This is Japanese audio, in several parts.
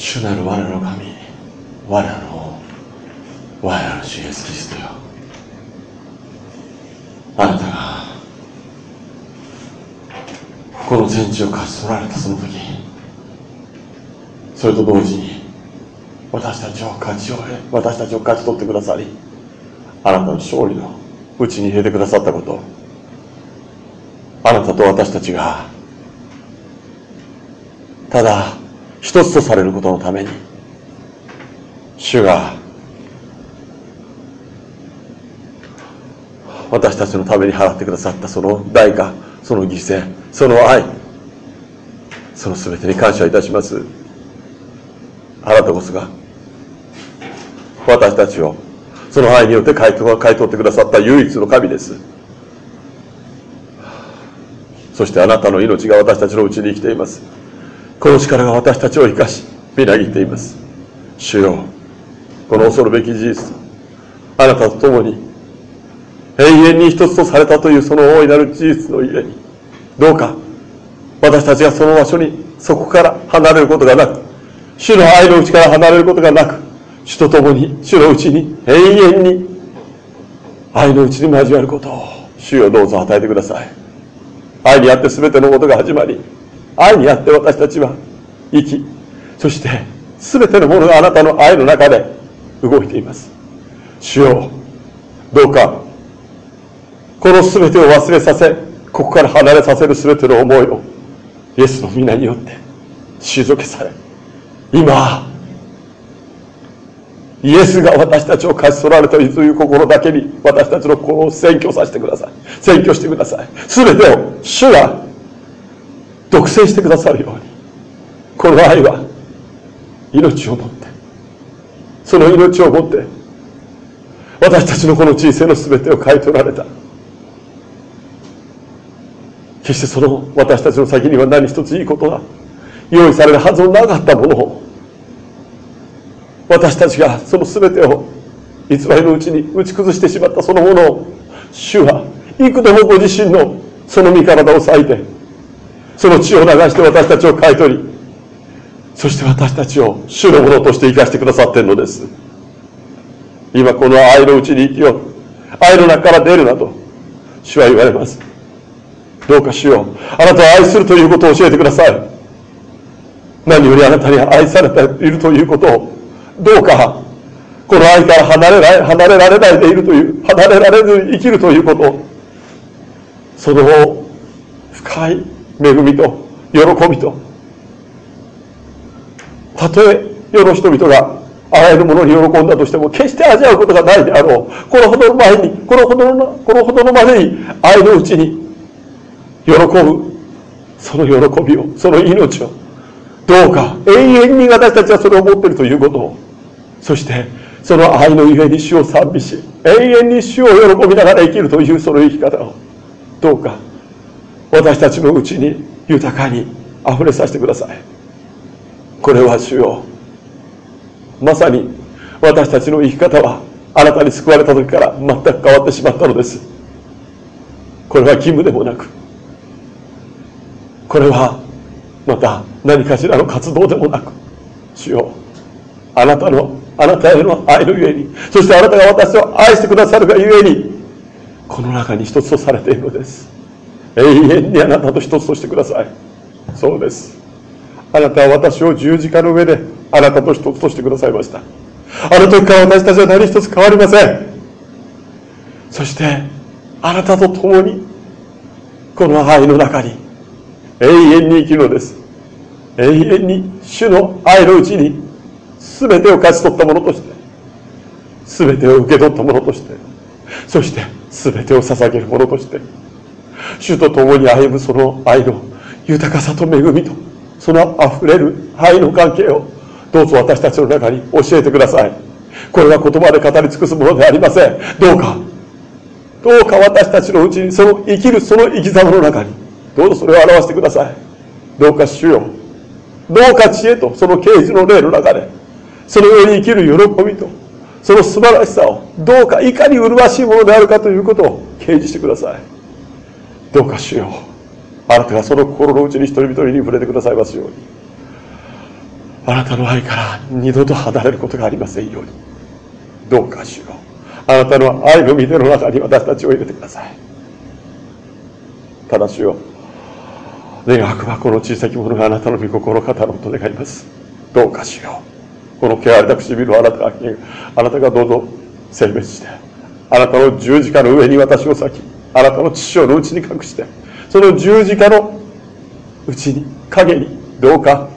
主なる我らの神我らの我らの主イエスキリストよ。あなたがこの全地を勝ち取られたその時それと同時に私たちを勝ち終え私たちを勝ち取ってくださりあなたの勝利のうちに入れてくださったことあなたと私たちがただ一つとされることのために主が私たちのために払ってくださったその代価その犠牲その愛その全てに感謝いたします。あなたこそが私たちをその愛によって買い取ってくださった唯一の神です。そしてあなたの命が私たちのうちに生きています。この力が私たちを生かしみなぎっています。主よこの恐るべき事実あなたと共に永遠に一つとされたというその大いなる事実のゆえにどうか私たちがその場所にそこから離れることがなく主の愛のうちから離れることがなく主と共に主のうちに永遠に愛のうちに交わることを主よどうぞ与えてください。愛にあって全てのことが始まり愛にあって私たちは生きそして全てのものがあなたの愛の中で動いています。主よどうかこの全てを忘れさせここから離れさせる全ての思いをイエスの皆によって退けされ今イエスが私たちを勝ち取られたという心だけに私たちの心を占拠させてください。占拠してください。全てを主が独占してくださるように。この愛は命をもって。その命をもって私たちのこの人生の全てを買い取られた。決してその私たちの先には何一ついいことが用意されるはずのなかったものを私たちがその全てを偽りのうちに打ち崩してしまったそのものを主は幾度もご自身のその身体を裂いてその血を流して私たちを買い取りそして私たちを主のものとして生かしてくださっているのです。今この愛のうちに生きよう。愛の中から出るなと主は言われます。どうか主よあなたを愛するということを教えてください。何よりあなたに愛されているということをどうかこの愛から離れら離れられないでいるという離れられずに生きるということその深い恵みと喜びと。たとえ世の人々があらゆるものに喜んだとしても決して味わうことがないであろう。このほどの前にこのほどのこのほどのまでに愛のうちに喜ぶ。その喜びをその命をどうか永遠に私たちはそれを持っているということを。そしてその愛のゆえに主を賛美し永遠に主を喜びながら生きるというその生き方を。どうか私たちのうちに豊かに溢れさせてください。これは主よ。まさに私たちの生き方はあなたに救われた時から全く変わってしまったのです。これは義務でもなくこれはまた何かしらの活動でもなく主よあなたのあなたへの愛のゆえにそしてあなたが私を愛してくださるがゆえにこの中に一つとされているのです。永遠にあなたと一つとしてください。そうです。あなたは私を十字架の上であなたと一つとしてくださいました。あの時から私たちは何一つ変わりません。そしてあなたと共にこの愛の中に永遠に生きるのです。永遠に主の愛のうちに全てを勝ち取ったものとして全てを受け取ったものとしてそして全てを捧げるものとして主と共に歩むその愛の豊かさと恵みとその溢れる愛の関係をどうぞ私たちの中に教えてください。これは言葉で語り尽くすものではありません。どうかどうか私たちのうちにその生きるその生き様の中にどうぞそれを表してください。どうか主よどうか知恵とその啓示の霊の中でそのように生きる喜びとその素晴らしさをどうかいかに麗しいものであるかということを掲示してください。どうか主よう。あなたがその心の内に一人一人に触れてくださいますように。あなたの愛から二度と離れることがありませんように。どうかしよう。あなたの愛の御手の中に私たちを入れてください。ただしよ願わくばこの小さき者があなたの御心を語ろうと願います。どうかしよう。この汚れた唇をあなたがあなたがどうぞ性別して。あなたの十字架の上に私を裂きあなたの父親のうちに隠してその十字架のうちに影にどうか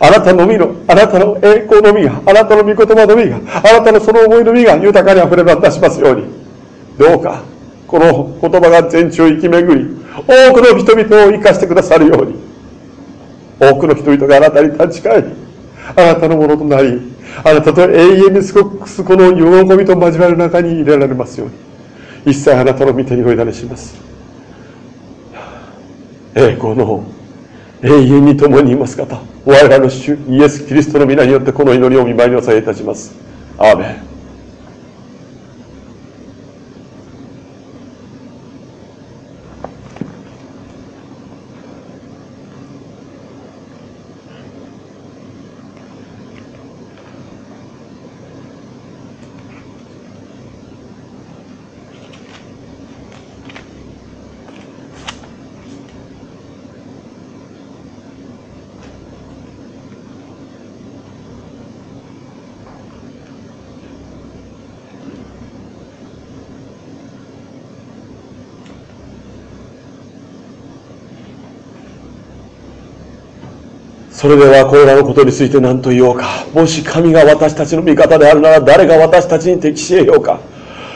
あなたのみの、あなたの栄光のみが、あなたの御言葉のみが、あなたのその思いのみが豊かに溢れ出しますように、どうか、この言葉が全地を生き巡り、多くの人々を生かしてくださるように、多くの人々があなたに立ち返り、あなたのものとなり、あなたと永遠に過ごすこの喜びと交わる中に入れられますように、一切あなたの御手にお委ねします。栄光の永遠に共にいます方、我らの主イエス・キリストの皆によってこの祈りを見舞いにおさげいたします。アーメンそれではこれらのことについて何と言おうか。もし神が私たちの味方であるなら誰が私たちに適し得ようか。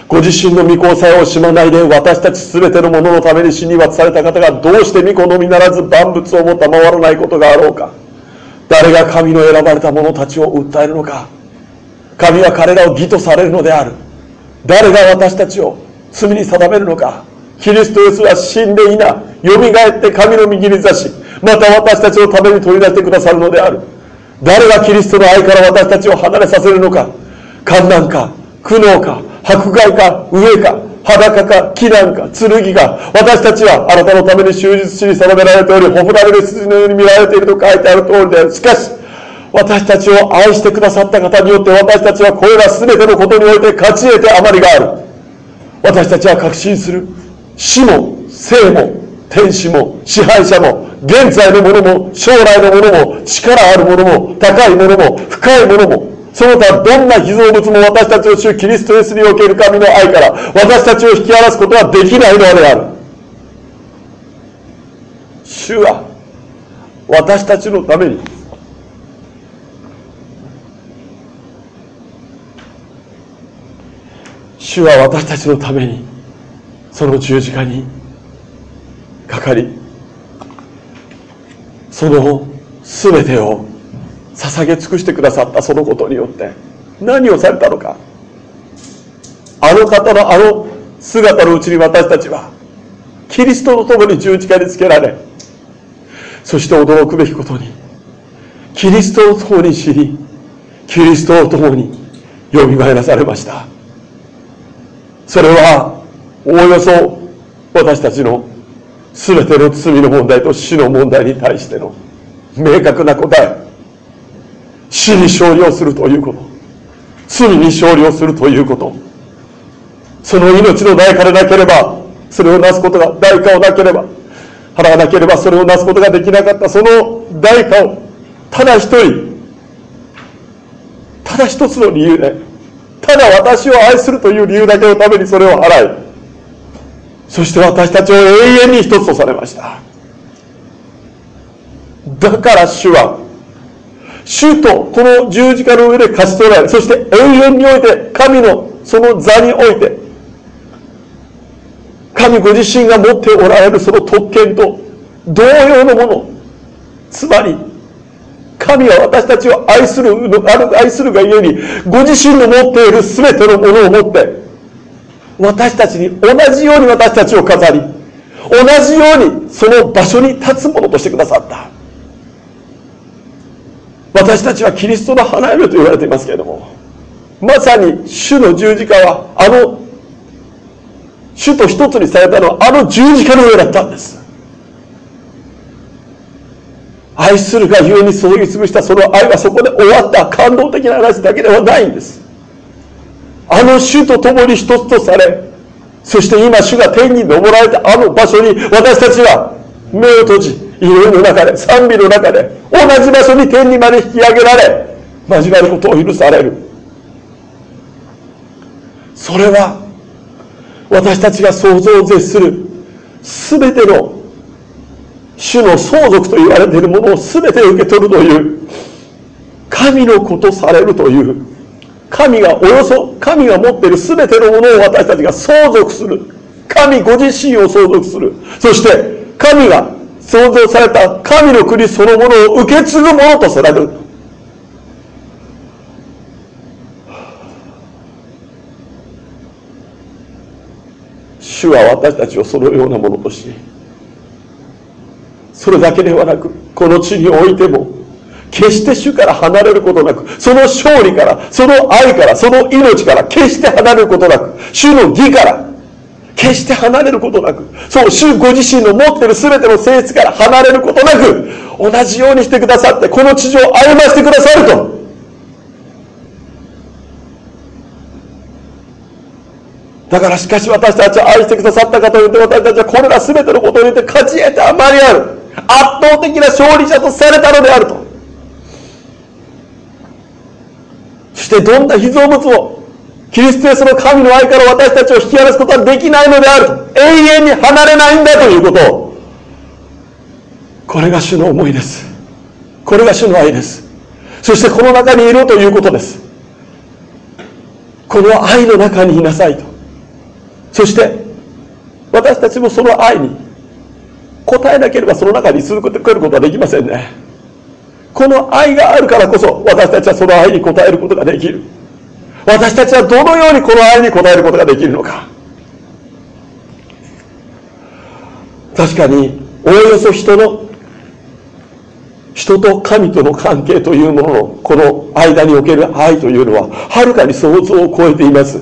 ご自身の御子さえ惜しまないで私たち全てのもののために死に渡された方がどうして御子のみならず万物をも賜らないことがあろうか。誰が神の選ばれた者たちを訴えるのか。神は彼らを義とされるのである。誰が私たちを罪に定めるのか。キリストイエスは死んでいな。よみがえって神の右に座しまた私たちのために取り出してくださるのである。誰がキリストの愛から私たちを離れさせるのか。観難か苦悩か迫害か飢えか裸か木なんか剣が私たちはあなたのために終日しに定められておりほふられる筋のように見られていると書いてある通りである。しかし私たちを愛してくださった方によって私たちはこれら全てのことにおいて勝ち得て余りがある。私たちは確信する。死も生も天使も支配者も現在のものも将来のものも力あるものも高いものも深いものもその他どんな被造物も私たちを主キリストイエスにおける神の愛から私たちを引き離すことはできないのである。主は私たちのために主は私たちのためにその十字架にかりその全てを捧げ尽くしてくださったそのことによって何をされたのか。あの方のあの姿のうちに私たちはキリストと共に十字架につけられそして驚くべきことにキリストを共に知りキリストを共によみがえらされました。それはおおよそ私たちの全ての罪の問題と死の問題に対しての明確な答え死に勝利をするということ罪に勝利をするということその命の代価でなければそれをなすことが代価をなければ払わなければそれをなすことができなかったその代価をただ一人ただ一つの理由でただ私を愛するという理由だけのためにそれを払いそして私たちを永遠に一つとされました。だから主は主とこの十字架の上で勝ち取られそして永遠において神のその座において神ご自身が持っておられるその特権と同様のものつまり神は私たちを愛する愛するがゆえにご自身の持っている全てのものを持って私たちに同じように私たちを飾り同じようにその場所に立つものとしてくださった。私たちはキリストの花嫁と言われていますけれどもまさに主の十字架はあの主と一つにされたのはあの十字架の上だったんです。愛するがゆえに注ぎ潰したその愛はそこで終わった感動的な話だけではないんです。あの主と共に一つとされそして今主が天に昇られたあの場所に私たちは目を閉じ祈りの中で賛美の中で同じ場所に天にまで引き上げられ交わることを許される。それは私たちが想像を絶する全ての主の相続と言われているものを全て受け取るという神のことされるという神がおよそ神が持っている全てのものを私たちが相続する。神ご自身を相続する。そして神が創造された神の国そのものを受け継ぐものとされる。主は私たちをそのようなものとしそれだけではなくこの地においても決して主から離れることなくその勝利からその愛からその命から決して離れることなく主の義から決して離れることなくそう主ご自身の持っている全ての性質から離れることなく同じようにしてくださってこの地上を歩ませてくださると。だからしかし私たちは愛してくださったかというと私たちはこれら全てのことによって勝ち得てあまりある。圧倒的な勝利者とされたのであると。してどんな被造物をキリストイエスの神の愛から私たちを引き離すことはできないのである。と永遠に離れないんだということを。これが主の思いです。これが主の愛です。そしてこの中にいるということです。この愛の中にいなさいと。そして私たちもその愛に応えなければその中に続けることはできませんね。この愛があるからこそ私たちはその愛に応えることができる。私たちはどのようにこの愛に応えることができるのか。確かにおおよそ人の人と神との関係というもののこの間における愛というのははるかに想像を超えています。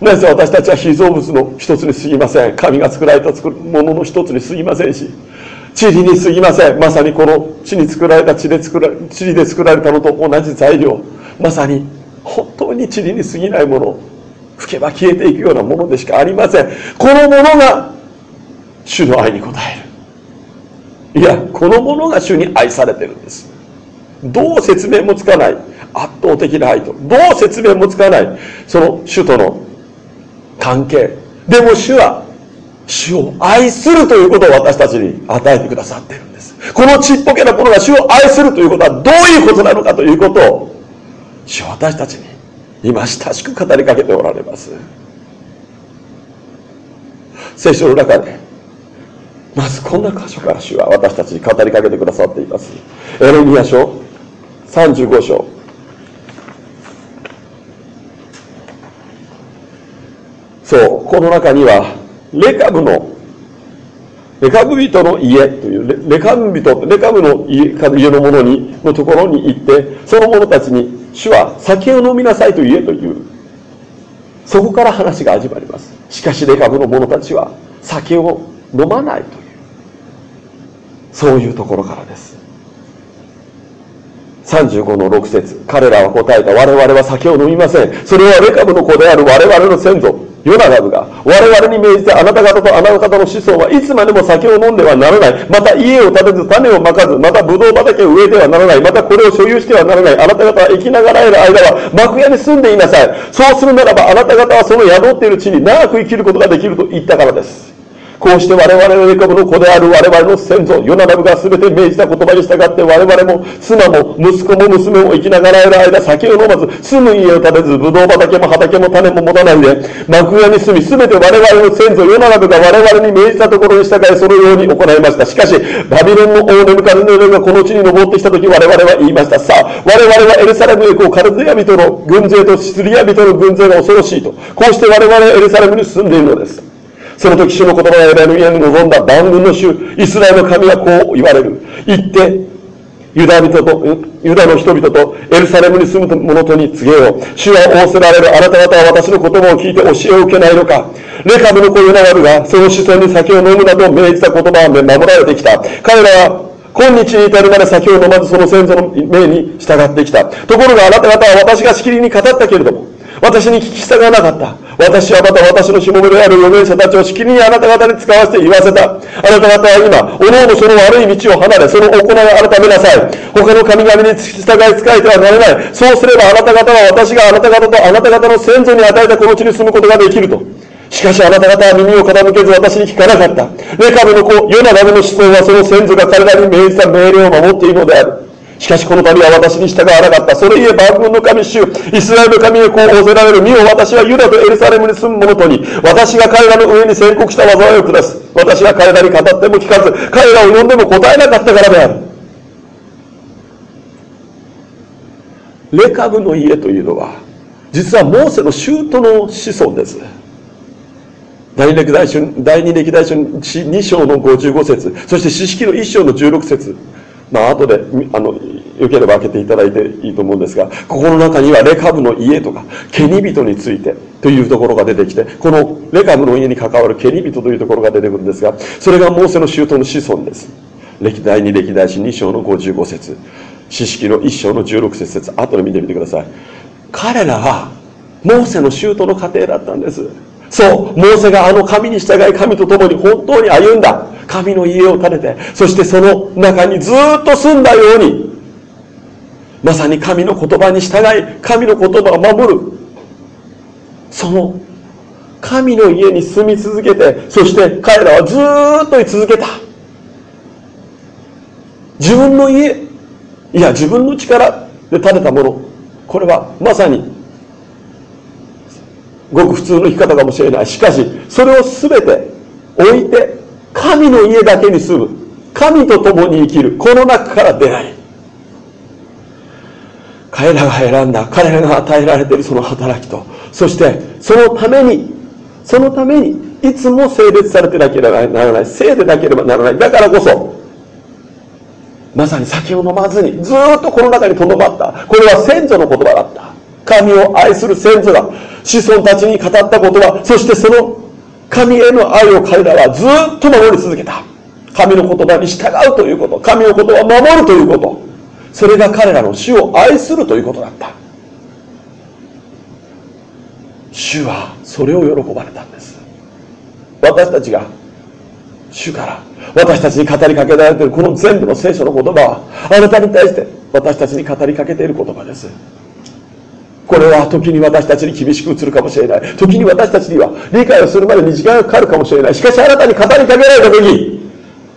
なぜ私たちは被造物の一つに過ぎません。神が作られたものの一つに過ぎませんし塵に過ぎません。まさにこの地に作られた地で作ら塵で作られたのと同じ材料。まさに本当に塵に過ぎないもの。吹けば消えていくようなものでしかありません。このものが主の愛に応える。いやこのものが主に愛されてるんです。どう説明もつかない。圧倒的な愛と。どう説明もつかない。その主との関係。でも主は主を愛するということを私たちに与えてくださっているんです。このちっぽけなものが主を愛するということはどういうことなのかということを主は私たちに今親しく語りかけておられます。聖書の中でまずこんな箇所から主は私たちに語りかけてくださっています。エレミア書35章。そうこの中にはレカブのレカブ人の家というレカブ人レカブの家家の者にのところに行ってその者たちに主は酒を飲みなさいと言えというそこから話が始まります。しかしレカブの者たちは酒を飲まないというそういうところからです。35の6節彼らは答えた。我々は酒を飲みません。それはレカブの子である我々の先祖。ヨナダブが我々に命じてあなた方とあなた方の子孫はいつまでも酒を飲んではならない。また家を建てず種をまかずまたブドウ畑を植えてはならない。またこれを所有してはならない。あなた方は生きながらえる間は幕屋に住んでいなさい。そうするならばあなた方はその宿っている地に長く生きることができると言ったからです。こうして我々のレカブの子である我々の先祖ヨナダブが全て命じた言葉に従って我々も妻も息子も娘も生きながらえる間酒を飲まず住む家を建てずブドウ畑も畑も種も持たないで幕屋に住み全て我々の先祖ヨナダブが我々に命じたところに従いそのように行いました。しかしバビロンの王ネブカズネルがこの地に登ってきた時我々は言いました。さあ我々はエルサレムへ行こう。カルディア人の軍勢とシスリア人の軍勢が恐ろしいと。こうして我々はエルサレムに住んでいるのです。その時主の言葉がエレミアに臨んだ万軍の主イスラエルの神はこう言われる。言ってユダ人とユダの人々とエルサレムに住む者とに告げよう。主は仰せられる。あなた方は私の言葉を聞いて教えを受けないのか。レカブの子ユナワルがその子孫に酒を飲むなど命じた言葉は守られてきた。彼らは今日に至るまで酒を飲まずその先祖の命に従ってきた。ところがあなた方は私がしきりに語ったけれども、私に聞き従わなかった。私はまた私のしもべである預言者たちをしきりにあなた方に使わせて言わせた。あなた方は今、おのおのその悪い道を離れ、その行いを改めなさい。他の神々に従い仕えてはならない。そうすればあなた方は私があなた方とあなた方の先祖に与えたこの地に住むことができると。しかしあなた方は耳を傾けず私に聞かなかった。レカブの子、ヨナダメの子孫はその先祖が彼らに命じた命令を守っているのである。しかしこの度は私に従わなかった。それゆえ万軍の神主、イスラエルの神へこう仰せられる。身を私はユダとエルサレムに住む者とに、私が彼らの上に宣告した災いを下す。私は彼らに語っても聞かず、彼らを呼んでも答えなかったからである。レカブの家というのは、実はモーセの舅の子孫です。第二歴代書第二歴代書2章の55節そして四式の1章の16節まあ後であのよければ開けていただいていいと思うんですがここの中にはレカブの家とかケニ人についてというところが出てきてこのレカブの家に関わるケニ人というところが出てくるんですがそれがモーセの舅の子孫です。歴代に歴代史2章の55節。四式の1章の16節後で見てみてください。彼らはモーセの舅の家庭だったんです。そう、モーセがあの神に従い神と共に本当に歩んだ。神の家を建てて、そしてその中にずっと住んだように、まさに神の言葉に従い、神の言葉を守る。その神の家に住み続けて、そして彼らはずっと居続けた。自分の家、いや自分の力で建てたもの、これはまさにごく普通の生き方かもしれない。しかしそれを全て置いて神の家だけに住む。神と共に生きる。この中から出ない。彼らが選んだ彼らが与えられているその働きと。そしてそのためにそのためにいつも整列されてなければならない。聖でなければならない。だからこそまさに酒を飲まずにずっとこの中にとどまった。これは先祖の言葉だった。神を愛する先祖が子孫たちに語ったことはそしてその神への愛を彼らはずっと守り続けた。神の言葉に従うということ。神の言葉を守るということ。それが彼らの主を愛するということだった。主はそれを喜ばれたんです。私たちが主から私たちに語りかけられているこの全部の聖書の言葉はあなたに対して私たちに語りかけている言葉です。これは時に私たちに厳しく映るかもしれない。時に私たちには理解をするまでに時間がかかるかもしれない。しかしあなたに語りかけられた時。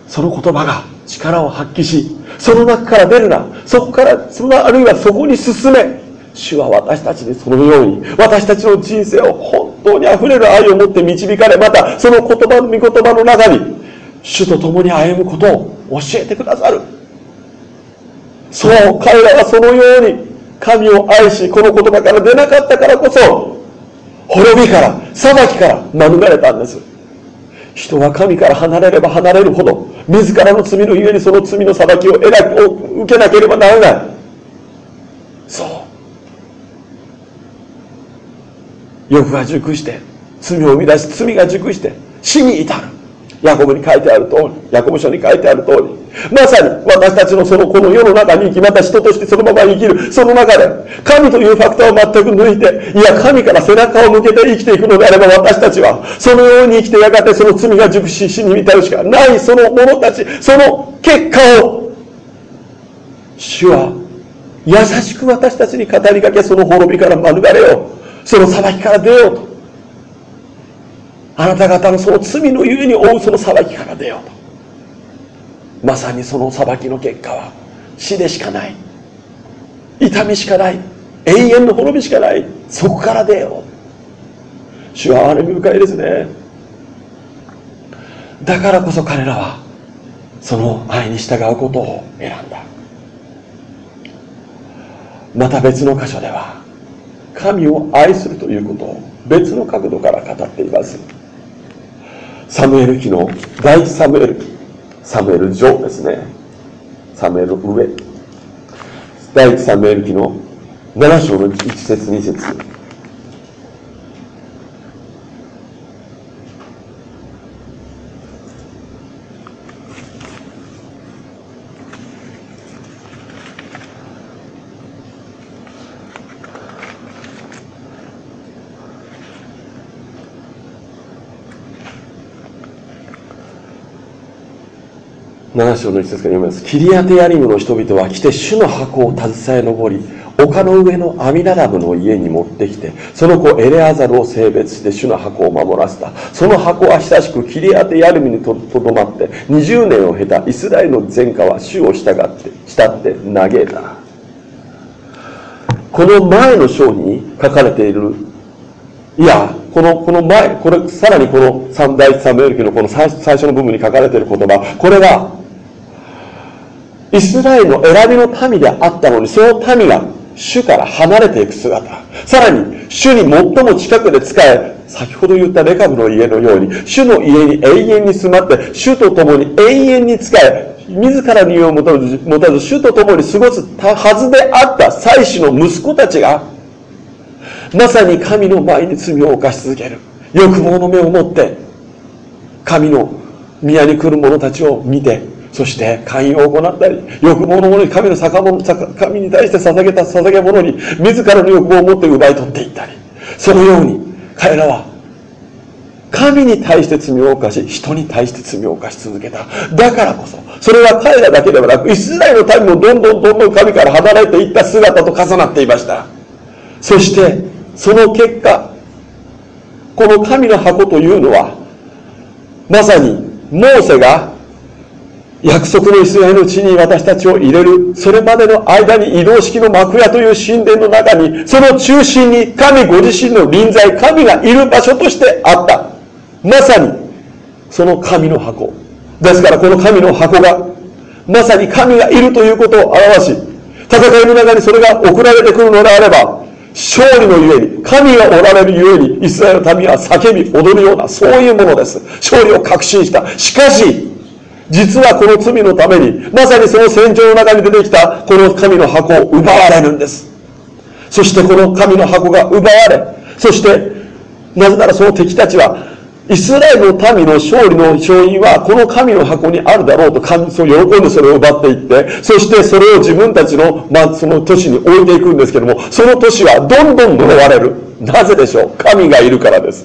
その言葉が力を発揮しその中から出るな。そこからそのあるいはそこに進め。主は私たちにそのように私たちの人生を本当にあふれる愛を持って導かれまたその言葉の御言葉の中に主と共に歩むことを教えてくださる。そう彼らはそのように神を愛しこの言葉から出なかったからこそ滅びから裁きから免れたんです。人は神から離れれば離れるほど自らの罪のゆえにその罪の裁きを得な受けなければならない。そう。欲が熟して罪を生み出し罪が熟して死に至る。ヤコブに書いてある通り、ヤコブ書に書いてある通り、まさに私たちのそのこの世の中に生き、また人としてそのまま生きる、その中で、神というファクターを全く抜いて、いや、神から背中を向けて生きていくのであれば、私たちは、そのように生きてやがてその罪が熟し、死に至るしかない、その者たち、その結果を、主は、優しく私たちに語りかけ、その滅びから免れよう。その裁きから出ようと。あなた方のその罪のゆえに負うその裁きから出ようと。まさにその裁きの結果は死でしかない。痛みしかない。永遠の滅びしかない。そこから出よう。主は憐れみ深いですね。だからこそ彼らはその愛に従うことを選んだ。また別の箇所では神を愛するということを別の角度から語っています。サムエル記の第一サムエル。サムエル上ですね。サムエル上。第一サムエル記の7章の1節2節。章の一節から読みます。キリアテヤリムの人々は来て主の箱を携え上り、丘の上のアミナダブの家に持ってきて、その子エレアザルを性別して主の箱を守らせた。その箱は久しくキリアテヤリムにとどまって、20年を経たイスラエルの前科は主を従って、慕って嘆いた。この前の章に書かれている、いや、この、この前、これ、さらにこの三第一サムエル記のこの最初の部分に書かれている言葉、これが、イスラエルの選びの民であったのに、その民が主から離れていく姿。さらに、主に最も近くで仕え、先ほど言ったレカブの家のように、主の家に永遠に住まって、主と共に永遠に仕え、自らに身を持たず、持たず主と共に過ごすはずであった祭司の息子たちが、まさに神の前に罪を犯し続ける。欲望の目を持って、神の宮に来る者たちを見て、そして会員を行ったり、欲望の者に神の坂本神に対して捧げた捧げ物に自らの欲望を持って奪い取っていったり、そのように彼らは神に対して罪を犯し、人に対して罪を犯し続けた。だからこそ、それは彼らだけではなく、イスラエルの民もどんどんどんどん神から離れていった姿と重なっていました。そして、その結果、この神の箱というのは、まさに、モーセが約束のイスラエルの地に私たちを入れる、それまでの間に移動式の幕屋という神殿の中に、その中心に神ご自身の臨在、神がいる場所としてあった。まさに、その神の箱。ですからこの神の箱が、まさに神がいるということを表し、戦いの中にそれが送られてくるのであれば、勝利のゆえに、神がおられるゆえに、イスラエルの民は叫び踊るような、そういうものです。勝利を確信した。しかし、実はこの罪のために、まさにその戦場の中に出てきたこの神の箱を奪われるんです。そしてこの神の箱が奪われ、そして、なぜならその敵たちは、イスラエルの民の勝利の勝因はこの神の箱にあるだろうと神そう喜んでそれを奪っていってそしてそれを自分たちの,、まあ、その都市に置いていくんですけどもその都市はどんどん呪われる。なぜでしょう？神がいるからです。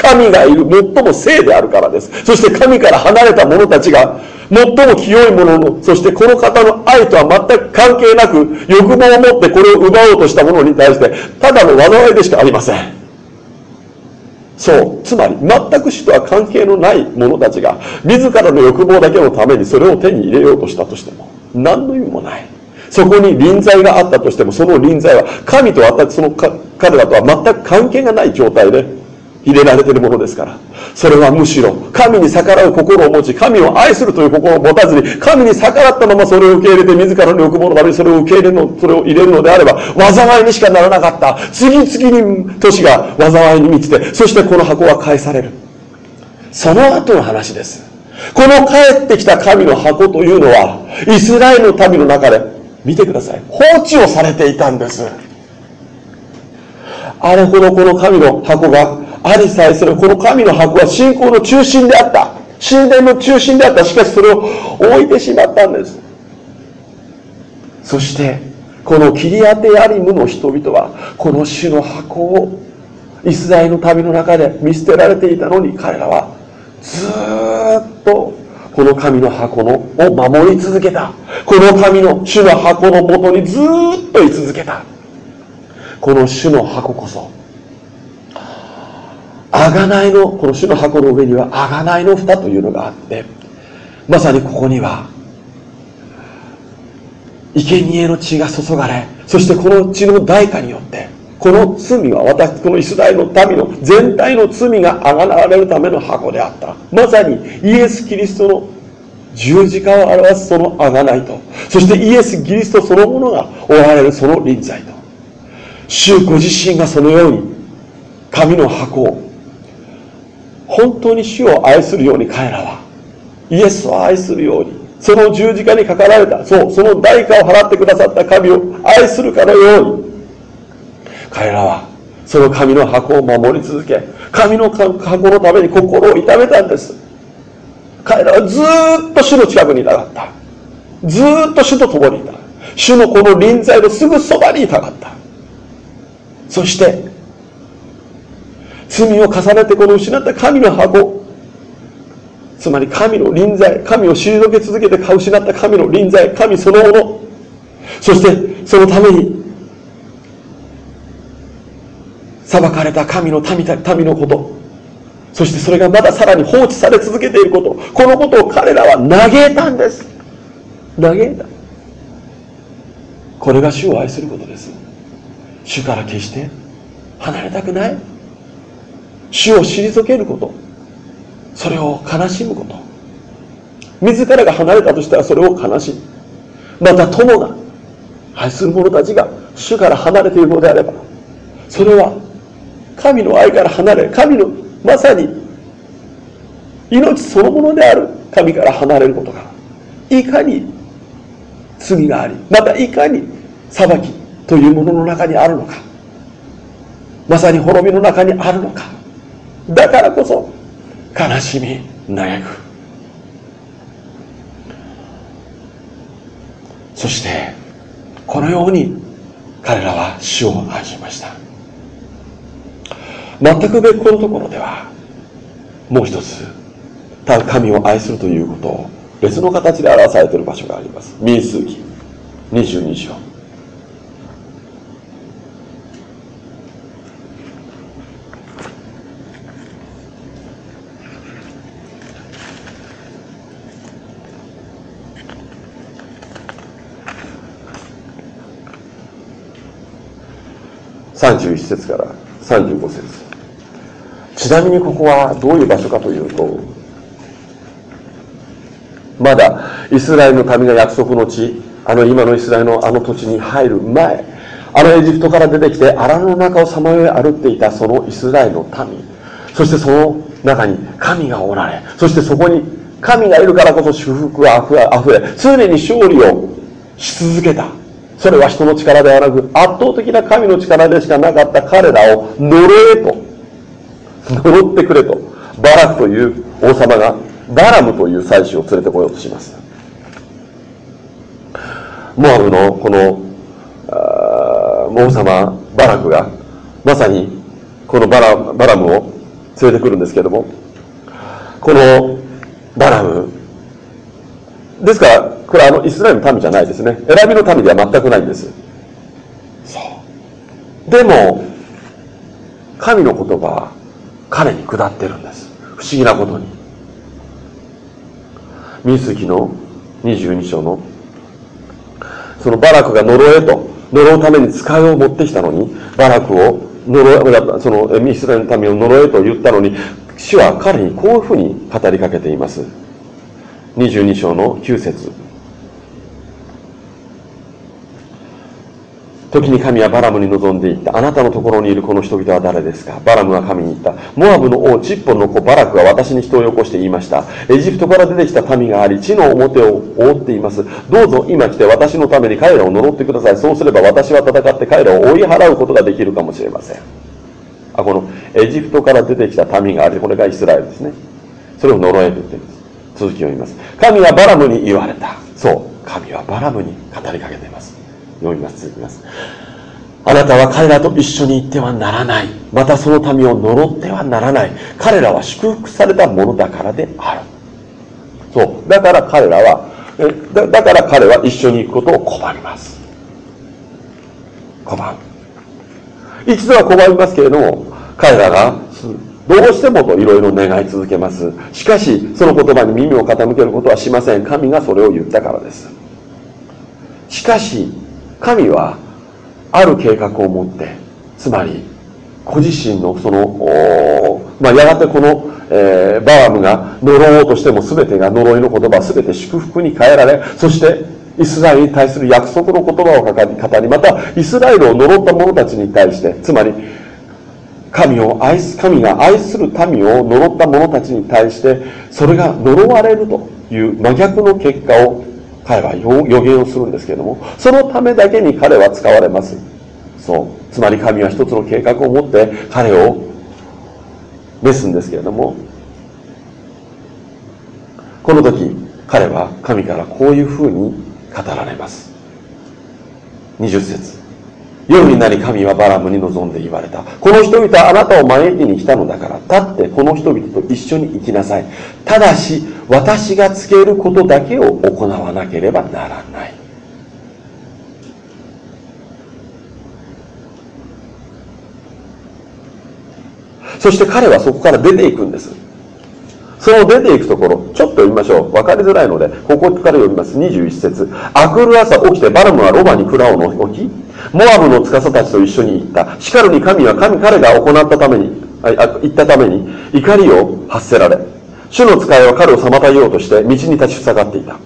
神がいる最も聖であるからです。そして神から離れた者たちが最も清いものの、そしてこの方の愛とは全く関係なく欲望を持ってこれを奪おうとした者に対してただの災いでしかありません。そう。つまり、全く死とは関係のない者たちが、自らの欲望だけのためにそれを手に入れようとしたとしても、何の意味もない。そこに臨在があったとしても、その臨在は、神と私、その彼らとは全く関係がない状態で、入れられているものですから。それはむしろ、神に逆らう心を持ち、神を愛するという心を持たずに、神に逆らったままそれを受け入れて、自らの欲望のためにそれを受け入れるの、それを入れるのであれば、災いにしかならなかった。次々に都市が災いに満ちて、そしてこの箱は返される。その後の話です。この帰ってきた神の箱というのは、イスラエルの民の中で、見てください。放置をされていたんです。あれほどこの神の箱がありさえするこの神の箱は信仰の中心であった。神殿の中心であった。しかしそれを置いてしまったんです。そしてこのキリアテアリムの人々はこの主の箱をイスラエルの旅の中で見捨てられていたのに彼らはずっとこの神の箱のを守り続けた。この神の主の箱のもとにずっと居続けた。この主の箱こそ。贖いのこの主の箱の上には贖いの蓋というのがあってまさにここには生贄の血が注がれそしてこの血の代価によってこの罪は私このイスラエルの民の全体の罪があがられるための箱であった。まさにイエス・キリストの十字架を表すその贖いと。そしてイエス・キリストそのものが追われるその臨在と。主ご自身がそのように神の箱を本当に主を愛するように彼らはイエスを愛するようにその十字架にかかられたそうその代価を払ってくださった神を愛するかのように彼らはその神の箱を守り続け神の箱のために心を痛めたんです。彼らはずっと主の近くにいたかった。ずっと主と共にいた。主のこの臨在のすぐそばにいたかった。そして罪を重ねてこの失った神の箱つまり神の臨在神を退け続けて失った神の臨在神そのものそしてそのために裁かれた神の民民のことそしてそれがまださらに放置され続けていることこのことを彼らは嘆いたんです。嘆いた。これが主を愛することです。主から決して離れたくない。主を退けること。それを悲しむこと。自らが離れたとしたらそれを悲しむ。また友が愛する者たちが主から離れているのであればそれは神の愛から離れ神のまさに命そのものである。神から離れることがいかに罪がありまたいかに裁きというものの中にあるのか。まさに滅びの中にあるのか。だからこそ悲しみ嘆く。そしてこのように彼らは死を愛しました。全く別個のところではもう一つ神を愛するということを別の形で表されている場所があります。民数記22章。31節から35節。ちなみにここはどういう場所かというとまだイスラエルの神が約束の地あの今のイスラエルのあの土地に入る前あのエジプトから出てきて荒野の中をさまよい歩っていたそのイスラエルの民。そしてその中に神がおられそしてそこに神がいるからこそ祝福があふれ常に勝利をし続けた。それは人の力ではなく圧倒的な神の力でしかなかった彼らを呪えと呪ってくれとバラクという王様がバラムという祭司を連れてこようとします。モアブのこの王様バラクがまさにこのバラバラムを連れてくるんですけどもこのバラムですからこれはあのイスラエルの民じゃないですね。選びの民では全くないんです。そう。でも神の言葉は彼に下ってるんです。不思議なことに。水木の22章のそのバラクが呪えと呪うために使いを持ってきたのにバラクを呪えそのイスラエルの民を呪えと言ったのに主は彼にこういうふうに語りかけています。22章の9節。時に神はバラムに望んでいった。あなたのところにいるこの人々は誰ですか？バラムは神に言った。モアブの王チッポの子バラクは私に人をよこして言いました。エジプトから出てきた民があり、地の表を覆っています。どうぞ今来て私のために彼らを呪ってください。そうすれば私は戦って彼らを追い払うことができるかもしれません。あ、このエジプトから出てきた民があり、これがイスラエルですね。それを呪えと言っています。続きを読みます。神はバラムに言われた。そう。神はバラムに語りかけています。読みます。続きます。あなたは彼らと一緒に行ってはならない。またその民を呪ってはならない。彼らは祝福されたものだからである。そう。だから彼らは、だだから彼は一緒に行くことを拒みます。拒む。一度は拒みますけれども、彼らがどうしてもといろいろ願い続けます。しかし、その言葉に耳を傾けることはしません。神がそれを言ったからです。しかし、神はある計画を持ってつまりご自身のその、まあ、やがてこの、えー、バラムが呪おうとしても全てが呪いの言葉全て祝福に変えられそしてイスラエルに対する約束の言葉を語りまたイスラエルを呪った者たちに対してつまり神を愛す神が愛する民を呪った者たちに対してそれが呪われるという真逆の結果を彼は予言をするんですけれどもそのためだけに彼は使われます。そう。つまり神は一つの計画を持って彼を召すんですけれどもこの時彼は神からこういうふうに語られます。20節。夜になり神はバラムに臨んで言われた。この人々はあなたを招きに来たのだから、立ってこの人々と一緒に行きなさい。ただし、私が告げることだけを行わなければならない。そして彼はそこから出ていくんです。その出ていくところ、ちょっと読みましょう。分かりづらいので、ここから読みます。21節あくる朝起きてバラムはロバに蔵を置き、モアブの司たちと一緒に行った。しかるに神は神彼が行ったために、行ったために怒りを発せられ、主の使いは彼を妨げようとして道に立ちふさがっていた。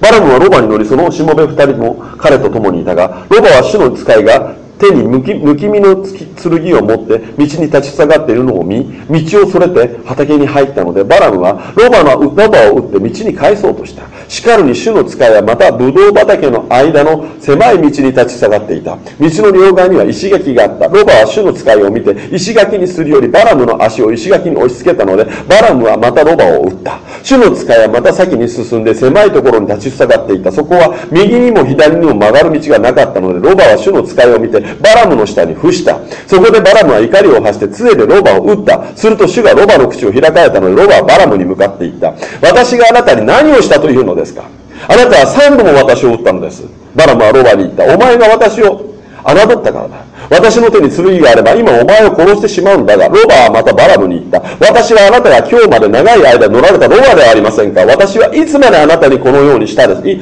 バラムはロバに乗り、そのしもべ二人も彼と共にいたが、ロバは主の使いが手にむきむき身の剣を持って道に立ちふさがっているのを見道をそれて畑に入ったのでバラムはロバのロバを打って道に返そうとした。しかるに主の使いはまたブドウ畑の間の狭い道に立ちふさがっていた。道の両側には石垣があった。ロバは主の使いを見て石垣にすり寄りバラムの足を石垣に押し付けたのでバラムはまたロバを打った。主の使いはまた先に進んで狭いところに立ちふさがっていた。そこは右にも左にも曲がる道がなかったのでロバは主の使いを見てバラムの下に伏した。そこでバラムは怒りを発して杖でロバを打った。すると主がロバの口を開かれたので、ロバはバラムに向かっていった。私があなたに何をしたというのですか？あなたは三度も私を打ったのです。バラムはロバに言った。お前が私を侮ったからだ。私の手に剣があれば今お前を殺してしまうんだが、ロバはまたバラムに言った。私はあなたが今日まで長い間乗られたロバではありませんか？私はいつまであなたにこのようにしたです。い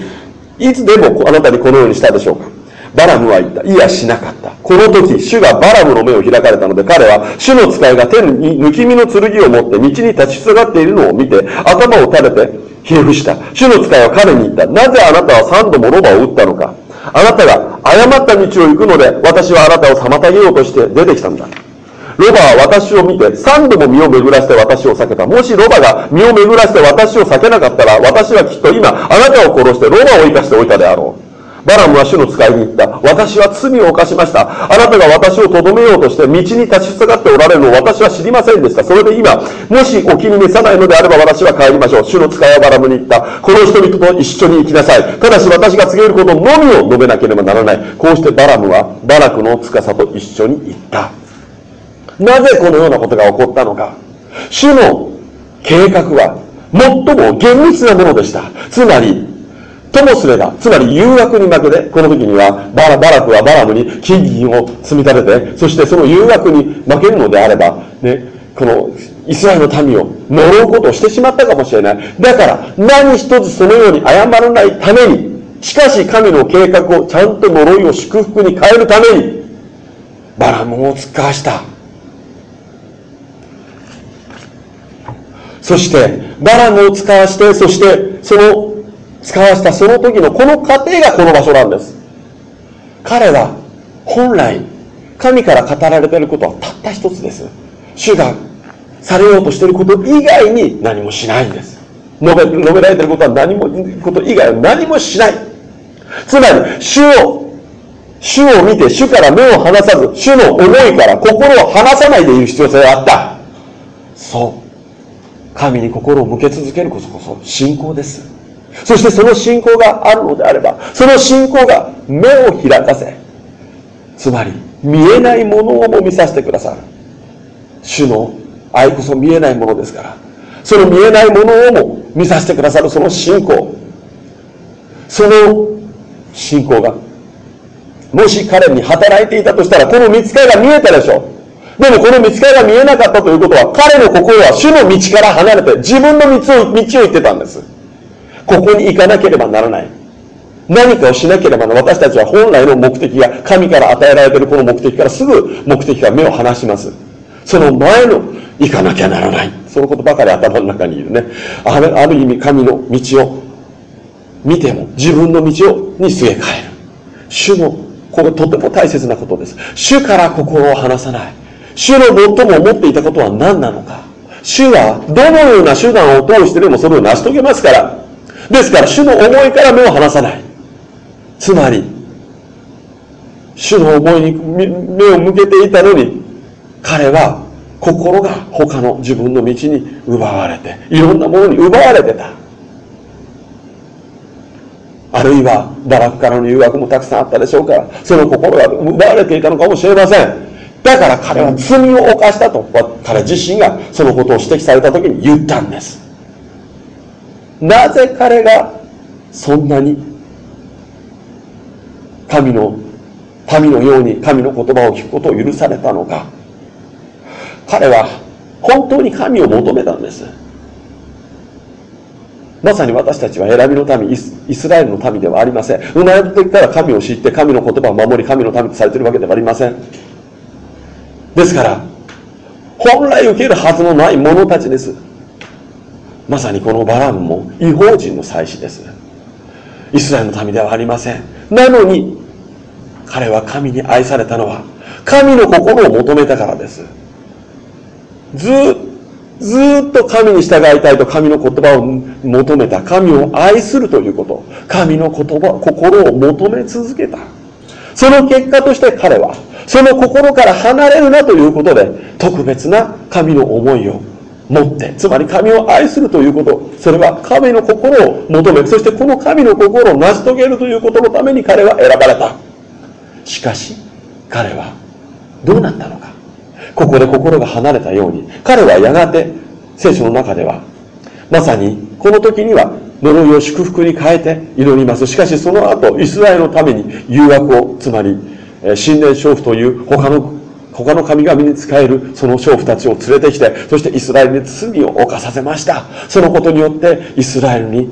いつでもあなたにこのようにしたでしょうか？バラムは言った。いや、しなかった。この時、主がバラムの目を開かれたので、彼は、主の使いが手に抜き身の剣を持って道に立ち塞がっているのを見て、頭を垂れて、ひれ伏した。主の使いは彼に言った。なぜあなたは三度もロバを撃ったのかあなたが誤った道を行くので、私はあなたを妨げようとして出てきたんだ。ロバは私を見て三度も身を巡らせて私を避けた。もしロバが身を巡らせて私を避けなかったら、私はきっと今、あなたを殺してロバを生かしておいたであろう。バラムは主の使いに言った。私は罪を犯しました。あなたが私をとどめようとして道に立ち塞がっておられるのを私は知りませんでした。それで今、もしお気に召さないのであれば私は帰りましょう。主の使いはバラムに言った。この人々と一緒に行きなさい。ただし私が告げることのみを述べなければならない。こうしてバラムはバラクの司と一緒に行った。なぜこのようなことが起こったのか。主の計画は最も厳密なものでした。つまり、ともすれば、つまり誘惑に負けて、この時にはバラバラクはバラムに金銀を積み立てて、そしてその誘惑に負けるのであれば、ね、このイスラエルの民を呪うことをしてしまったかもしれない。だから、何一つそのように謝らないために、しかし神の計画をちゃんと呪いを祝福に変えるために、バラムを使わした。そして、バラムを使わして、そして、その使わしたその時のこの過程がこの場所なんです。彼は本来神から語られていることはたった一つです。主がされようとしていること以外に何もしないんです。述べ述べられていることは何もこと以外は何もしない。つまり主を主を見て主から目を離さず主の思いから心を離さないでいる必要性があった。そう。神に心を向け続けることこそ信仰です。そしてその信仰があるのであれば、その信仰が目を開かせ、つまり見えないものをも見させてくださる。主の愛こそ見えないものですから、その見えないものをも見させてくださるその信仰。その信仰が、もし彼に働いていたとしたら、この見つかりが見えたでしょう。でもこの見つかりが見えなかったということは、彼の心は主の道から離れて自分の道を、道を行ってたんです。ここに行かなければならない。何かをしなければ私たちは本来の目的が神から与えられているこの目的からすぐ目的から目を離します。その前の行かなきゃならない。そのことばかり頭の中にいるね。あるある意味神の道を見ても自分の道をに据え替える。主の、これとても大切なことです。主から心を離さない。主の最も思っていたことは何なのか。主はどのような手段を通してでもそれを成し遂げますから。ですから主の思いから目を離さない。つまり主の思いに目を向けていたのに彼は心が他の自分の道に奪われていろんなものに奪われてた。あるいはバラクからの誘惑もたくさんあったでしょうからその心が奪われていたのかもしれません。だから彼は罪を犯したと彼自身がそのことを指摘された時に言ったんです。なぜ彼がそんなに神の民のように神の言葉を聞くことを許されたのか。彼は本当に神を求めたんです。まさに私たちは選びの民イスラエルの民ではありません。生まれた時から神を知って神の言葉を守り神の民とされているわけではありません。ですから本来受けるはずのない者たちです。まさにこのバラムも違法人の祭司です。イスラエルの民ではありません。なのに彼は神に愛されたのは神の心を求めたからです。ずずっと神に従いたいと神の言葉を求めた。神を愛するということ。神の言葉心を求め続けた。その結果として彼はその心から離れるなということで特別な神の思いを持ってつまり神を愛するということそれは神の心を求めそしてこの神の心を成し遂げるということのために彼は選ばれた。しかし彼はどうなったのか。ここで心が離れたように彼はやがて聖書の中ではまさにこの時には呪いを祝福に変えて祈ります。しかしその後イスラエルのために誘惑をつまり神殿娼婦という他の他の神々に仕えるその娼婦たちを連れてきてそしてイスラエルに罪を犯させました。そのことによってイスラエルに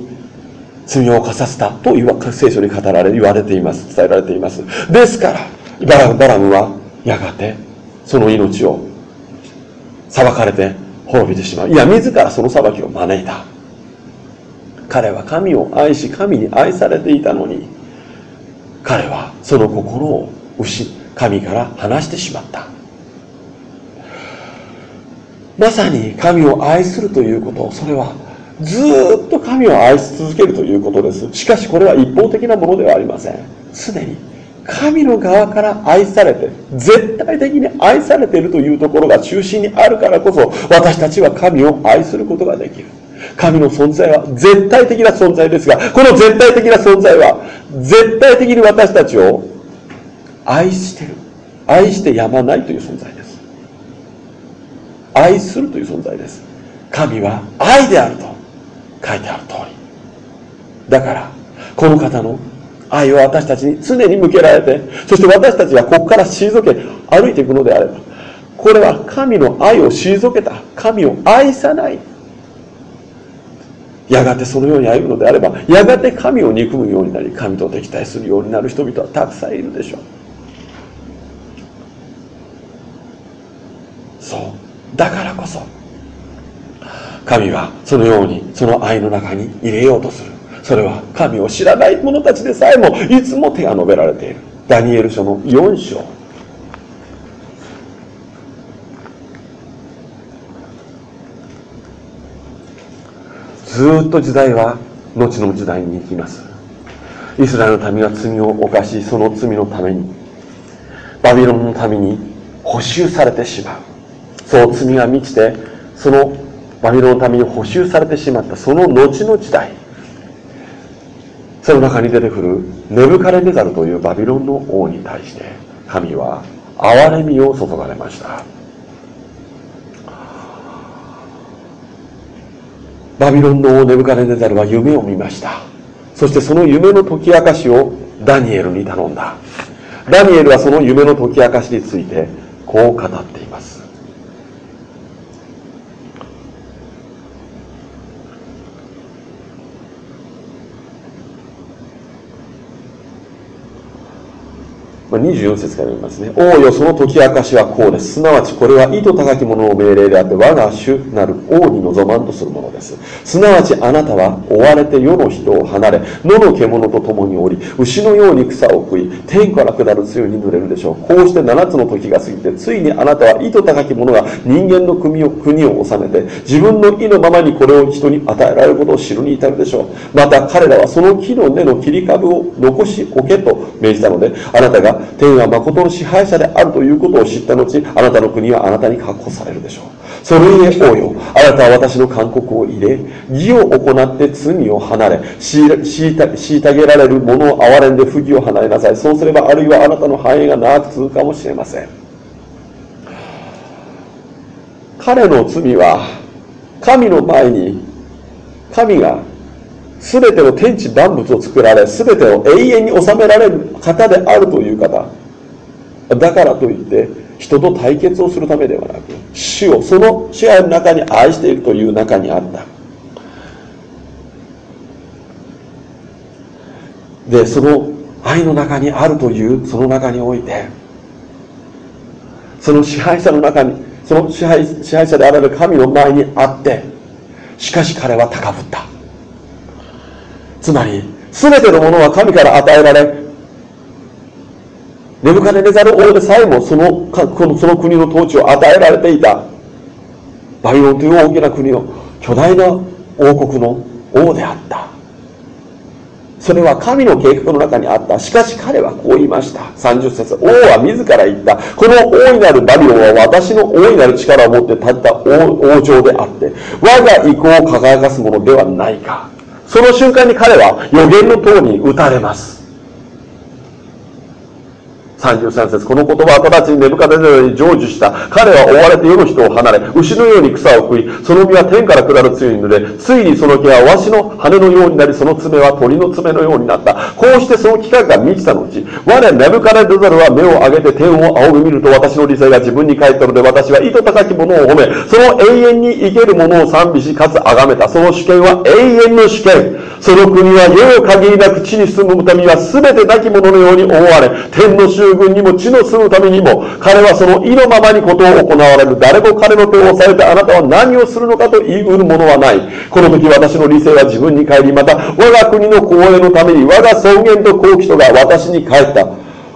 罪を犯させたと聖書に語られ言われています。伝えられています。ですからバラバラムはやがてその命を裁かれて滅びてしまう。いや自らその裁きを招いた。彼は神を愛し神に愛されていたのに彼はその心を失神から離してしまった。まさに神を愛するということそれはずっと神を愛し続けるということです。しかしこれは一方的なものではありません。すでに神の側から愛されて絶対的に愛されているというところが中心にあるからこそ私たちは神を愛することができる。神の存在は絶対的な存在ですがこの絶対的な存在は絶対的に私たちを愛してる。愛してやまないという存在。愛するという存在です。神は愛であると。書いてある通り。だからこの方の愛は私たちに常に向けられてそして私たちがここから退け歩いていくのであればこれは神の愛を退けた神を愛さないやがてそのように歩むのであればやがて神を憎むようになり神と敵対するようになる人々はたくさんいるでしょう。そう。だからこそ神はそのようにその愛の中に入れようとする。それは神を知らない者たちでさえもいつも手が述べられている。ダニエル書の4章。ずっと時代は後の時代に行きます。イスラエルの民は罪を犯しその罪のためにバビロンの民に補修されてしまう。そう罪が満ちてそのバビロンの民に補修されてしまったその後の時代。その中に出てくるネブカレネザルというバビロンの王に対して神は憐れみを注がれました。バビロンの王ネブカレネザルは夢を見ました。そしてその夢の解き明かしをダニエルに頼んだ。ダニエルはその夢の解き明かしについてこう語っています。24節から読みますね。王よ、その解き明かしはこうです。すなわち、これは意図高き者の命令であって、我が主なる王に望まんとするものです。すなわち、あなたは追われて世の人を離れ、野の獣と共におり、牛のように草を食い、天から下る露に濡れるでしょう。こうして七つの時が過ぎて、ついにあなたは意図高き者が人間の国を国を治めて、自分の意のままにこれを人に与えられることを知るに至るでしょう。また彼らはその木の根の切り株を残しおけと命じたので、あなたが天は誠の支配者であるということを知った後あなたの国はあなたに確保されるでしょう。それゆえ王よあなたは私の勧告を入れ義を行って罪を離れ虐げられる者を憐れんで不義を離れなさい。そうすればあるいはあなたの繁栄が長く続くかもしれません。彼の罪は神の前に神が全ての天地万物を作られ全てを永遠に収められる方であるという方。だからといって人と対決をするためではなく主をその支配の中に愛しているという中にあった。でその愛の中にあるというその中においてその支配者の中にその支配支配者であられる神の前にあってしかし彼は高ぶった。つまり全てのものは神から与えられネブカネネザル王でさえもそのこのその国の統治を与えられていたバビロンという大きな国の巨大な王国の王であったそれは神の計画の中にあった。しかし彼はこう言いました。30節王は自ら言った。この大いなるバビロンは私の大いなる力を持って立った王城であって、我が意向を輝かすものではないか。その瞬間に彼は予言の塔に打たれます。33節この言葉は直ちに根深でのように成就した。彼は追われて世の人を離れ、牛のように草を食い、その実は天から下る露に濡れ、ついにその毛はわしの羽のようになり、その爪は鳥の爪のようになった。こうしてその期間が満ちた後、我ネブカネザルは目を上げて天を仰ぎ見ると私の理性が自分に返ったので、私は意図高きものを褒め、その永遠に生けるものを賛美し、かつ崇めた。その主権は永遠の主権。その国は世を限りなく地に住む民は全てなきものように思われ、天の衆軍にも地の住むためにも、彼はその意のままにことを行われる。誰も彼の手を押さえてあなたは何をするのかと言い得るものはない。この時私の理性は自分に帰り、また我が国の公営のために我が尊厳と好奇とが私に帰った。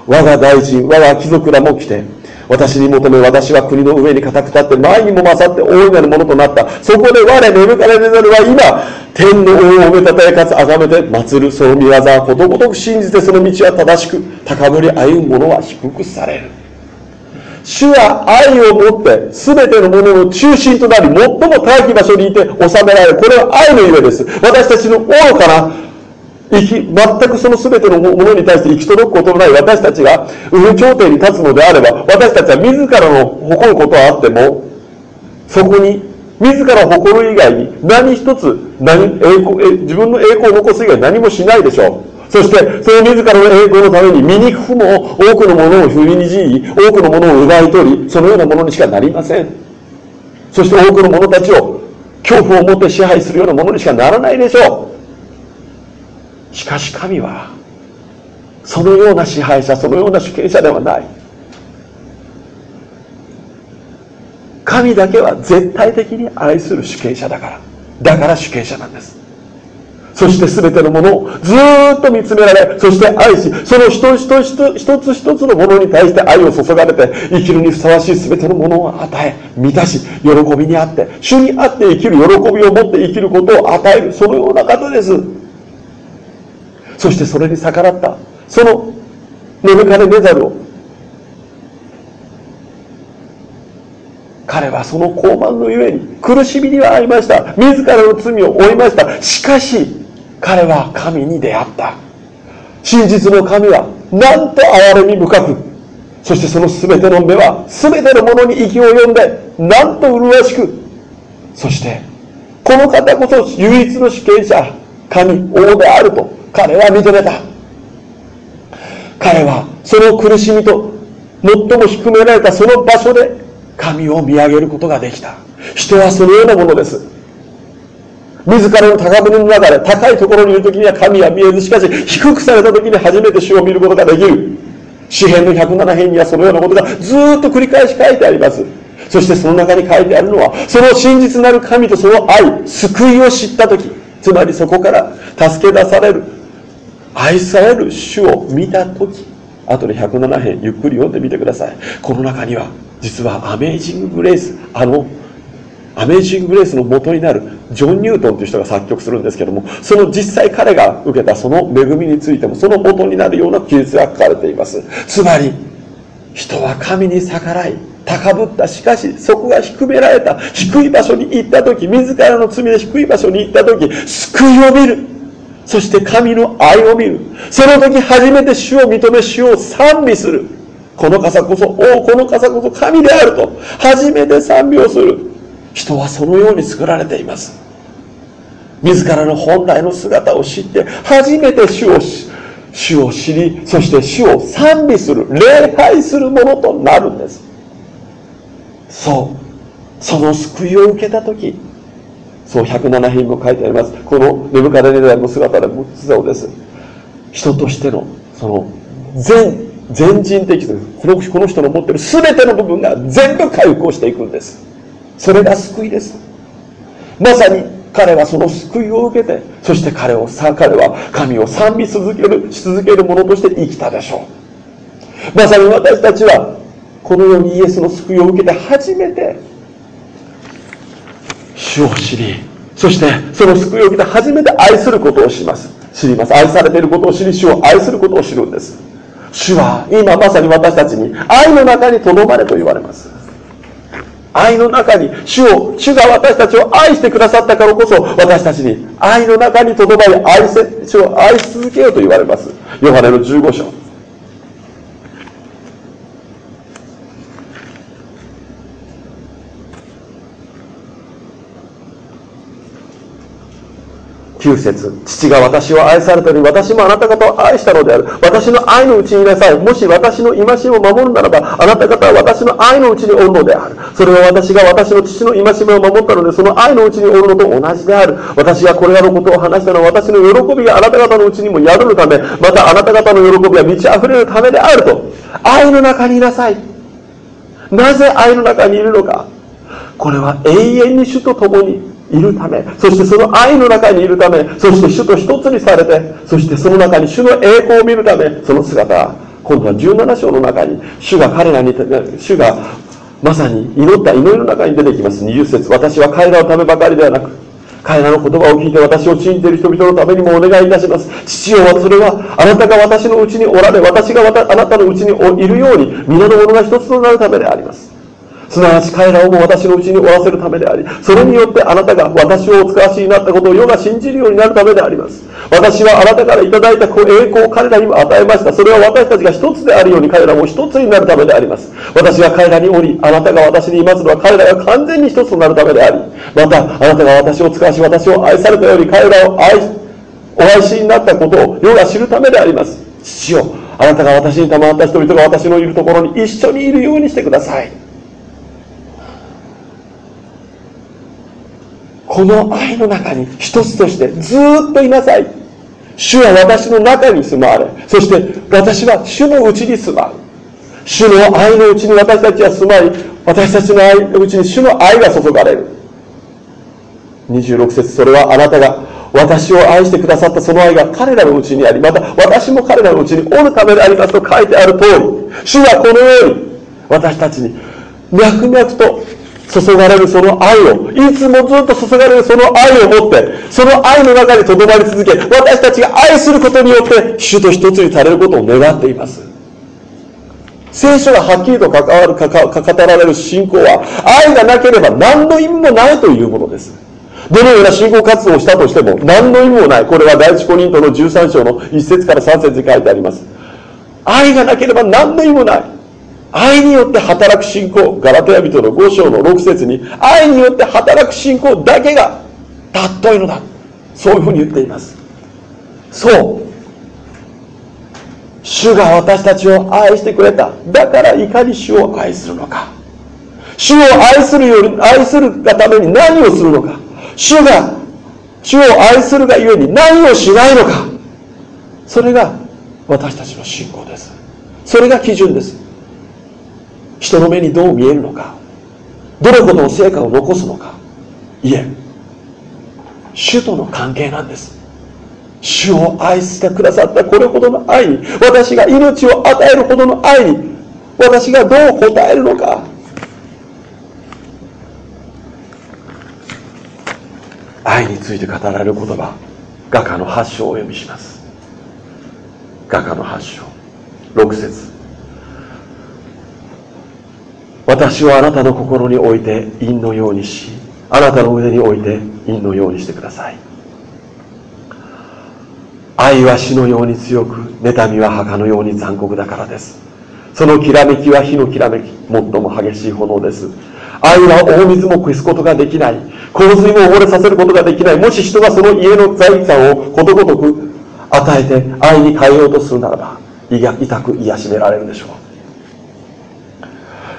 我が大臣、我が貴族らも来て、私に求め私は国の上に固く立って前にも勝って大いなるものとなったそこで我ネブカネネザルは今天の王を褒めたたえかつ崇めて祀るその御業はことごとく信じてその道は正しく高ぶり歩む者は低くされる。主は愛を持って全てのものの中心となり最も高き場所にいて収められる。これは愛のゆえです。私たちの愚かな生き、全くその全てのものに対して行き届くことのない私たちが上頂点に立つのであれば、私たちは自らの誇ることはあっても、そこに自ら誇る以外に何一つ何？栄光？え自分の栄光を残す以外何もしないでしょう。そして、その自らの栄光のために醜くも多くのものを振りにじり、多くのものを奪い取り、そのようなものにしかなりません。そして多くの者たちを恐怖を持って支配するようなものにしかならないでしょう。しかし神はそのような支配者そのような主権者ではない神だけは絶対的に愛する主権者だからだから主権者なんです。そして全てのものをずっと見つめられそして愛しその一つ一つ一つ一つのものに対して愛を注がれて生きるにふさわしい全てのものを与え満たし喜びにあって主にあって生きる喜びを持って生きることを与えるそのような方です。そしてそれに逆らったそのネブカネネザルを彼はその傲慢のゆえに苦しみには遭いました。自らの罪を負いました。しかし彼は神に出会った。真実の神はなんと憐れみ深くそしてその全ての目は全てのものに息を呼んでなんと麗しくそしてこの方こそ唯一の主権者神王であると彼は認めた。彼はその苦しみと最も低められたその場所で神を見上げることができた。人はそのようなものです。自らの高ぶりの中で高いところにいる時には神は見えずしかし低くされた時に初めて主を見ることができる。詩篇の107編にはそのようなことがずっと繰り返し書いてあります。そしてその中に書いてあるのはその真実なる神とその愛救いを知った時。つまりそこから助け出される愛される主を見た時。後で107編ゆっくり読んでみてください。この中には実はアメージング・グレースあのアメージング・グレースの元になるジョン・ニュートンという人が作曲するんですけどもその実際彼が受けたその恵みについてもその元になるような記述が書かれています。つまり人は神に逆らい高ぶった。しかしそこが低められた。低い場所に行った時自らの罪で低い場所に行った時救いを見る。そして神の愛を見る。その時初めて主を認め主を賛美する。この傘こそおおこの傘こそ神であると初めて賛美をする。人はそのように作られています。自らの本来の姿を知って初めて主を主を知りそして主を賛美する礼拝するものとなるんです。そうその救いを受けた時そう107品も書いてあります。このネブカデネダの姿でもそうです。人としてのその全全人的このこの人の持ってる全ての部分が全部回復をしていくんです。それが救いです。まさに彼はその救いを受けてそして彼を彼は神を賛美続けるし続ける者として生きたでしょう。まさに私たちはこのようにイエスの救いを受けて初めて主を知りそしてその救いを受けて初めて愛することをします。知ります。愛されていることを知り主を愛することを知るんです。主は今まさに私たちに愛の中にとどまれと言われます。愛の中に主を主が私たちを愛してくださったからこそ私たちに愛の中にとどまり愛せ主を愛し続けようと言われます。ヨハネの15章。9節。父が私を愛されたように私もあなた方を愛したのである。私の愛のうちにいなさい。もし私の戒めを守るならばあなた方は私の愛のうちにおるのである。それは私が私の父の戒めを守ったのでその愛のうちにおるのと同じである。私がこれらのことを話したのは私の喜びがあなた方のうちにも宿るためまたあなた方の喜びは満ち溢れるためであると。愛の中にいなさい。なぜ愛の中にいるのか。これは永遠に主と共にいるためそしてその愛の中にいるためそして主と一つにされてそしてその中に主の栄光を見るためその姿今度は17章の中に主が彼らに主がまさに祈った祈りの中に出てきます。20節私は彼らのためばかりではなく彼らの言葉を聞いて私を信じている人々のためにもお願いいたします。父よそれはあなたが私のうちにおられ私があなたのうちにいるように皆の者が一つとなるためであります。すなわち彼らをも私のうちにおらせるためであり、それによってあなたが私をお使わしになったことを世が信じるようになるためであります。私はあなたからいただいた栄光を彼らにも与えました。それは私たちが一つであるように彼らも一つになるためであります。私が彼らにおり、あなたが私にいますのは彼らが完全に一つとなるためであり、またあなたが私を使わし、私を愛されたように彼らを愛しお愛しになったことを世が知るためであります。父よ、あなたが私に賜った人々が私のいるところに一緒にいるようにしてください。この愛の中に一つとしてずっといなさい。主は私の中に住まわれ。そして私は主のうちに住まう主の愛のうちに私たちは住まい。私たちの愛のうちに主の愛が注がれる。26節それはあなたが私を愛してくださったその愛が彼らのうちにありまた私も彼らのうちにおるためでありますと書いてある通り主はこのように私たちに脈々と注がれるその愛をいつもずっと注がれるその愛を持ってその愛の中にとどまり続け私たちが愛することによって主と一つにされることを願っています。聖書がはっきりと関わるか語られる信仰は愛がなければ何の意味もないというものです。どのような信仰活動をしたとしても何の意味もない。これは第一コリントの13章の1節から3節に書いてあります。愛がなければ何の意味もない。愛によって働く信仰ガラテヤ人の5章の6節に愛によって働く信仰だけが尊いのだ。そういうふうに言っています。そう。主が私たちを愛してくれた。だからいかに主を愛するのか。主を愛するより愛するがために何をするのか。主が主を愛するがゆえに何をしないのか。それが私たちの信仰です。それが基準です。人の目にどう見えるのかどれほどの成果を残すのか。いえ主との関係なんです。主を愛してくださったこれほどの愛に私が命を与えるほどの愛に私がどう応えるのか。愛について語られる言葉画家の8章をお読みします。画家の8章6節。私はあなたの心において陰のようにしあなたの腕において陰のようにしてください。愛は死のように強く妬みは墓のように残酷だからです。そのきらめきは火のきらめき最も激しい炎です。愛は大水も消すことができない。洪水も溺れさせることができない。もし人がその家の財産をことごとく与えて愛に変えようとするならば痛く癒しめられるでしょう。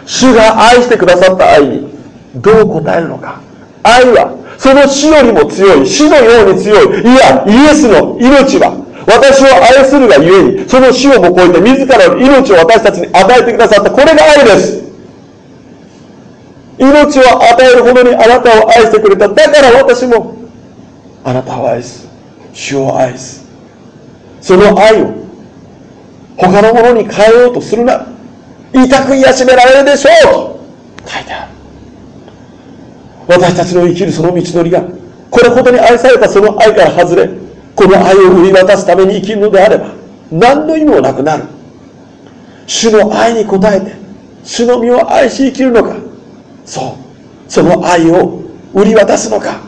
主が愛してくださった愛にどう答えるのか。愛はその死よりも強い死のように強いいやイエスの命は私を愛するがゆえにその死をも超えて自らの命を私たちに与えてくださったこれが愛です。命を与えるほどにあなたを愛してくれただから私もあなたを愛す。主を愛す。その愛を他のものに変えようとするな。痛く癒しめられるでしょう。書いてある私たちの生きるその道のりがこれほどに愛されたその愛から外れこの愛を売り渡すために生きるのであれば何の意味もなくなる。主の愛に応えて主の身を愛し生きるのか。そう。その愛を売り渡すのか。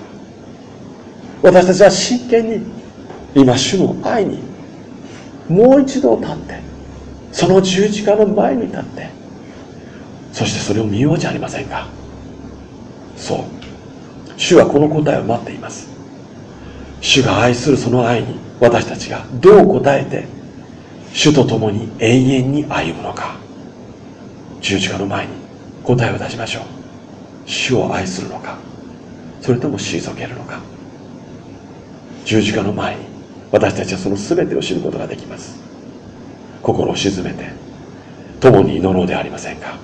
私たちは真剣に今主の愛にもう一度立ってその十字架の前に立ってそしてそれを見ようじゃありませんか。そう。主はこの答えを待っています。主が愛するその愛に私たちがどう答えて主と共に永遠に歩むのか。十字架の前に答えを出しましょう。主を愛するのか。それとも退けるのか。十字架の前に私たちはその全てを知ることができます。心を静めて共に祈ろうではありませんか。